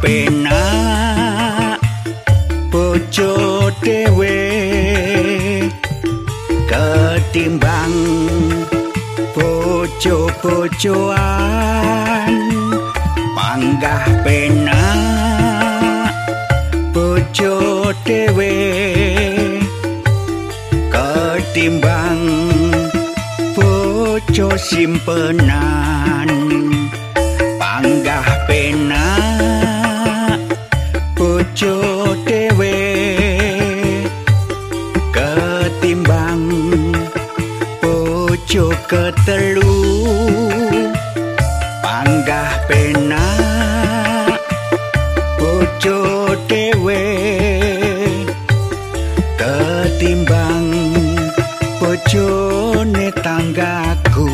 penak bojo dhewe ketimbang bojo-bojoan. Panggah penak bojo dhewe ketimbang bojo simpenan bojo ketelu panggah penak bojo dhewe ketimbang bojone tanggaku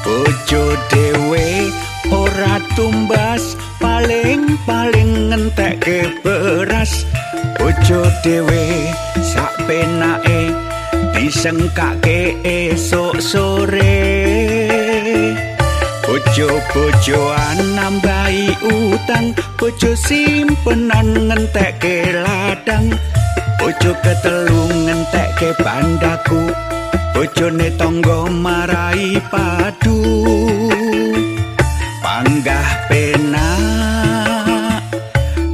bojo dhewe ora tumbas paling-paling ngentekke beras bojo dhewe sak penake disengkake esok sore. Bojo-bojoan nambahi utang bojo simpenan ngentekke ladang. Bojo ketelu ngentekke bandaku bojone tangga marai padu. Panggah penak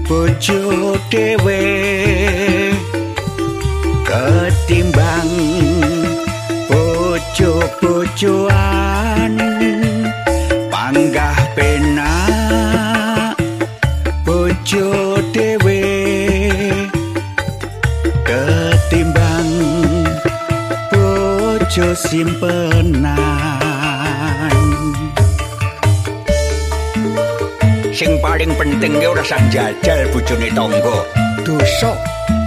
bojo dhewe ketimbang bojo-bojoan. Panggah penak bojo dhewe. Ketimbang bojo simpenan. Sing paling penting ge ora sak jajal bojone tangga. Dosa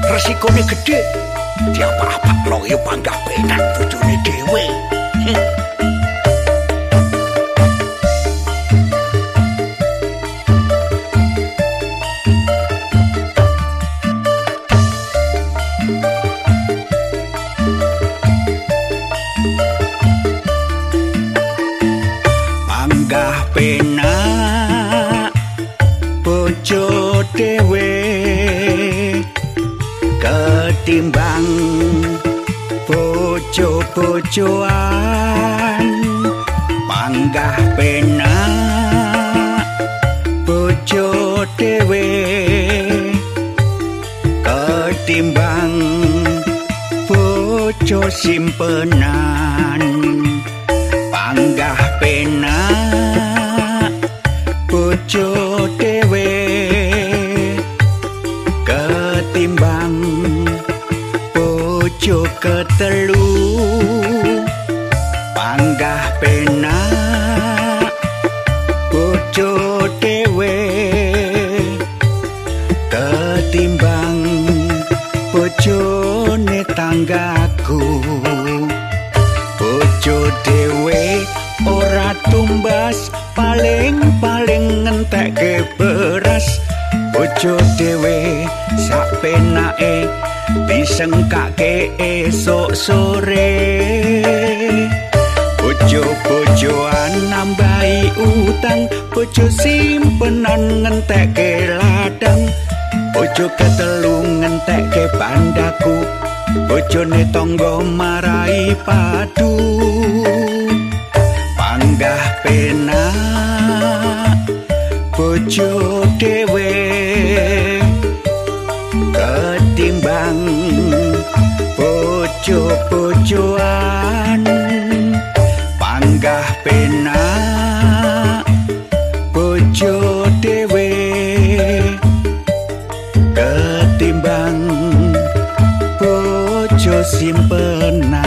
resikone gedhe diapa-apa lo yo panggah penak bojone dhewe. Panggah penak bojo dhewe ketimbang bojo-bojoan. Panggah penak bojo dhewe ketimbang bojo simpenan. Panggah penak bojo bojo ketelu panggah penak bojo dhewe ketimbang bojone tanggaku bojo dhewe ora tumbas paling-paling ngentekke beras bojo dhewe sak penake disengkake esok sore. Bojo-bojoan nambahi utang bojo simpenan ngentekke ladang. Bojo ketelu ngentekke bandaku bojone tangga marai padu. Panggah penak bojo dhewe kembang pucuk-pucuan panggah pena pucuk dhewe ketimbang pucuk simpenan